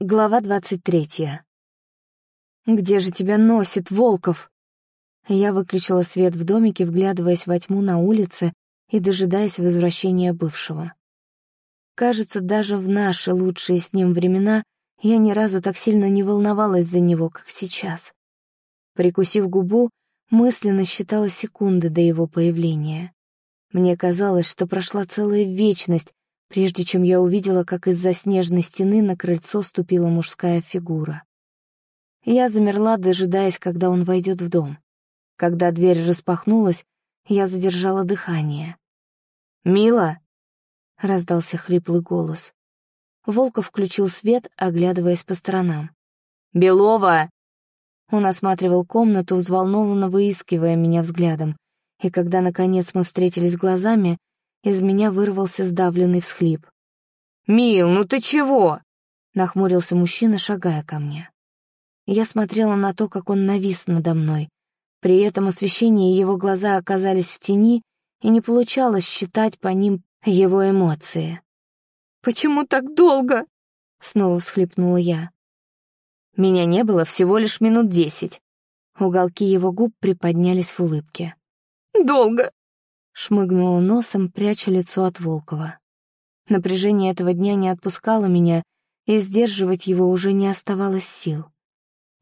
Глава двадцать третья. «Где же тебя носит, Волков?» Я выключила свет в домике, вглядываясь во тьму на улице и дожидаясь возвращения бывшего. Кажется, даже в наши лучшие с ним времена я ни разу так сильно не волновалась за него, как сейчас. Прикусив губу, мысленно считала секунды до его появления. Мне казалось, что прошла целая вечность, прежде чем я увидела, как из-за снежной стены на крыльцо ступила мужская фигура. Я замерла, дожидаясь, когда он войдет в дом. Когда дверь распахнулась, я задержала дыхание. «Мила!» — раздался хриплый голос. Волков включил свет, оглядываясь по сторонам. «Белова!» Он осматривал комнату, взволнованно выискивая меня взглядом, и когда, наконец, мы встретились глазами, из меня вырвался сдавленный всхлип. «Мил, ну ты чего?» — нахмурился мужчина, шагая ко мне. Я смотрела на то, как он навис надо мной. При этом освещении его глаза оказались в тени, и не получалось считать по ним его эмоции. «Почему так долго?» — снова всхлипнула я. Меня не было всего лишь минут десять. Уголки его губ приподнялись в улыбке. «Долго!» Шмыгнула носом, пряча лицо от Волкова. Напряжение этого дня не отпускало меня, и сдерживать его уже не оставалось сил.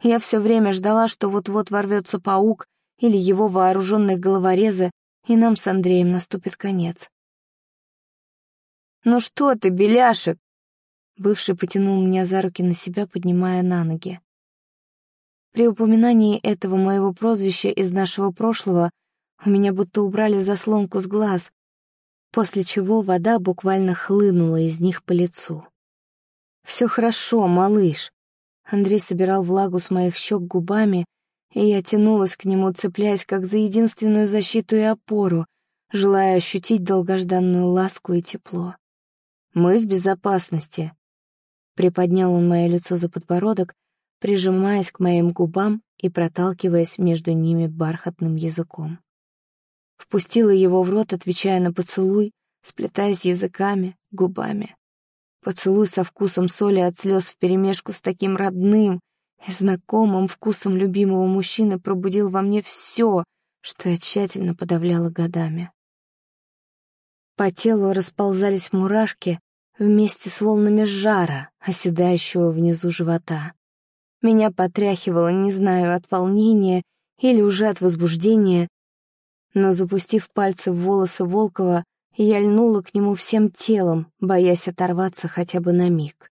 Я все время ждала, что вот-вот ворвется паук или его вооруженные головорезы, и нам с Андреем наступит конец. «Ну что ты, беляшек?» Бывший потянул меня за руки на себя, поднимая на ноги. При упоминании этого моего прозвища из нашего прошлого у меня будто убрали заслонку с глаз, после чего вода буквально хлынула из них по лицу. «Все хорошо, малыш». Андрей собирал влагу с моих щек губами, и я тянулась к нему, цепляясь как за единственную защиту и опору, желая ощутить долгожданную ласку и тепло. «Мы в безопасности», — приподнял он мое лицо за подбородок, прижимаясь к моим губам и проталкиваясь между ними бархатным языком. Впустила его в рот, отвечая на поцелуй, сплетаясь языками, губами. Поцелуй со вкусом соли от слез вперемешку с таким родным и знакомым вкусом любимого мужчины пробудил во мне все, что я тщательно подавляла годами. По телу расползались мурашки вместе с волнами жара, оседающего внизу живота. Меня потряхивало, не знаю, от волнения или уже от возбуждения, но, запустив пальцы в волосы Волкова, я льнула к нему всем телом, боясь оторваться хотя бы на миг.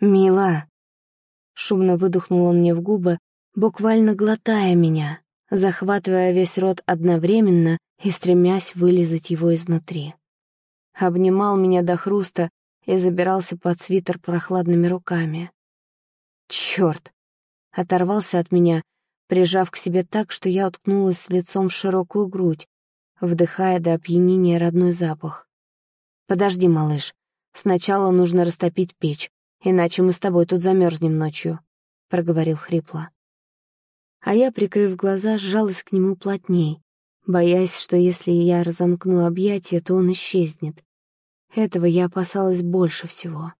«Мила!» — шумно выдохнул он мне в губы, буквально глотая меня, захватывая весь рот одновременно и стремясь вылизать его изнутри. Обнимал меня до хруста и забирался под свитер прохладными руками. Черт! Оторвался от меня прижав к себе так, что я уткнулась лицом в широкую грудь, вдыхая до опьянения родной запах. «Подожди, малыш, сначала нужно растопить печь, иначе мы с тобой тут замерзнем ночью», — проговорил хрипло. А я, прикрыв глаза, сжалась к нему плотней, боясь, что если я разомкну объятия, то он исчезнет. Этого я опасалась больше всего.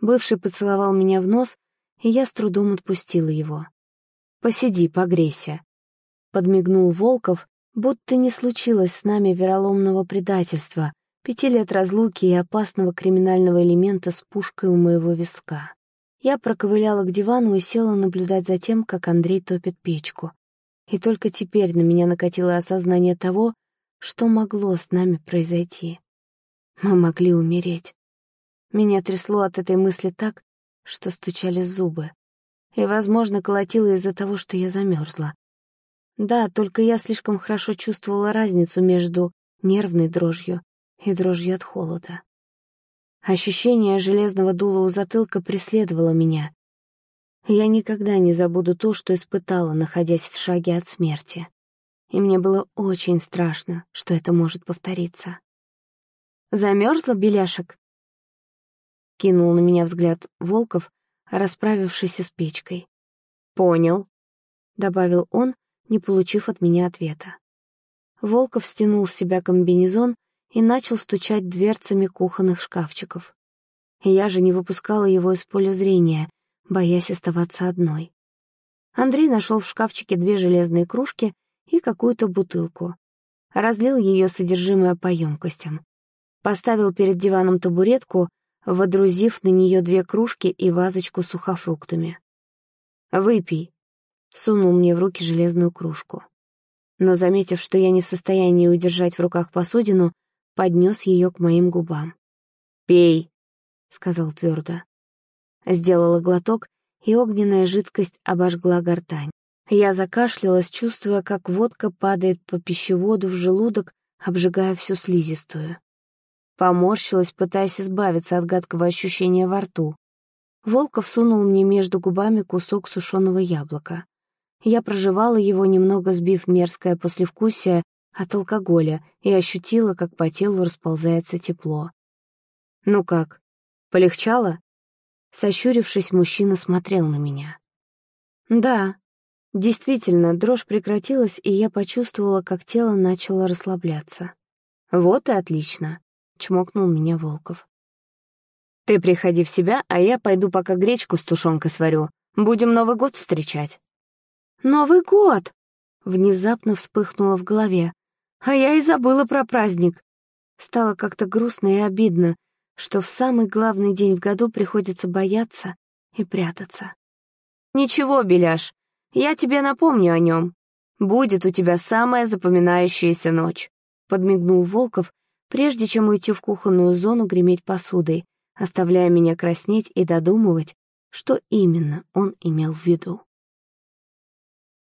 Бывший поцеловал меня в нос, и я с трудом отпустила его. Посиди, погрейся». Подмигнул Волков, будто не случилось с нами вероломного предательства, пяти лет разлуки и опасного криминального элемента с пушкой у моего виска. Я проковыляла к дивану и села наблюдать за тем, как Андрей топит печку. И только теперь на меня накатило осознание того, что могло с нами произойти. Мы могли умереть. Меня трясло от этой мысли так, что стучали зубы и, возможно, колотила из-за того, что я замерзла. Да, только я слишком хорошо чувствовала разницу между нервной дрожью и дрожью от холода. Ощущение железного дула у затылка преследовало меня. Я никогда не забуду то, что испытала, находясь в шаге от смерти. И мне было очень страшно, что это может повториться. «Замерзла, беляшек?» Кинул на меня взгляд Волков, расправившийся с печкой. «Понял», — добавил он, не получив от меня ответа. Волков стянул с себя комбинезон и начал стучать дверцами кухонных шкафчиков. Я же не выпускала его из поля зрения, боясь оставаться одной. Андрей нашел в шкафчике две железные кружки и какую-то бутылку. Разлил ее содержимое по емкостям. Поставил перед диваном табуретку, водрузив на нее две кружки и вазочку с сухофруктами. «Выпей», — сунул мне в руки железную кружку. Но, заметив, что я не в состоянии удержать в руках посудину, поднес ее к моим губам. «Пей», — сказал твердо. Сделала глоток, и огненная жидкость обожгла гортань. Я закашлялась, чувствуя, как водка падает по пищеводу в желудок, обжигая всю слизистую. Поморщилась, пытаясь избавиться от гадкого ощущения во рту. Волков сунул мне между губами кусок сушеного яблока. Я прожевала его, немного сбив мерзкое послевкусие от алкоголя, и ощутила, как по телу расползается тепло. «Ну как, полегчало?» Сощурившись, мужчина смотрел на меня. «Да, действительно, дрожь прекратилась, и я почувствовала, как тело начало расслабляться. Вот и отлично», — чмокнул меня Волков. «Ты приходи в себя, а я пойду пока гречку с тушенкой сварю. Будем Новый год встречать». «Новый год!» — внезапно вспыхнуло в голове. «А я и забыла про праздник». Стало как-то грустно и обидно, что в самый главный день в году приходится бояться и прятаться. «Ничего, Беляш, я тебе напомню о нем. Будет у тебя самая запоминающаяся ночь», — подмигнул Волков, прежде чем уйти в кухонную зону греметь посудой, оставляя меня краснеть и додумывать, что именно он имел в виду.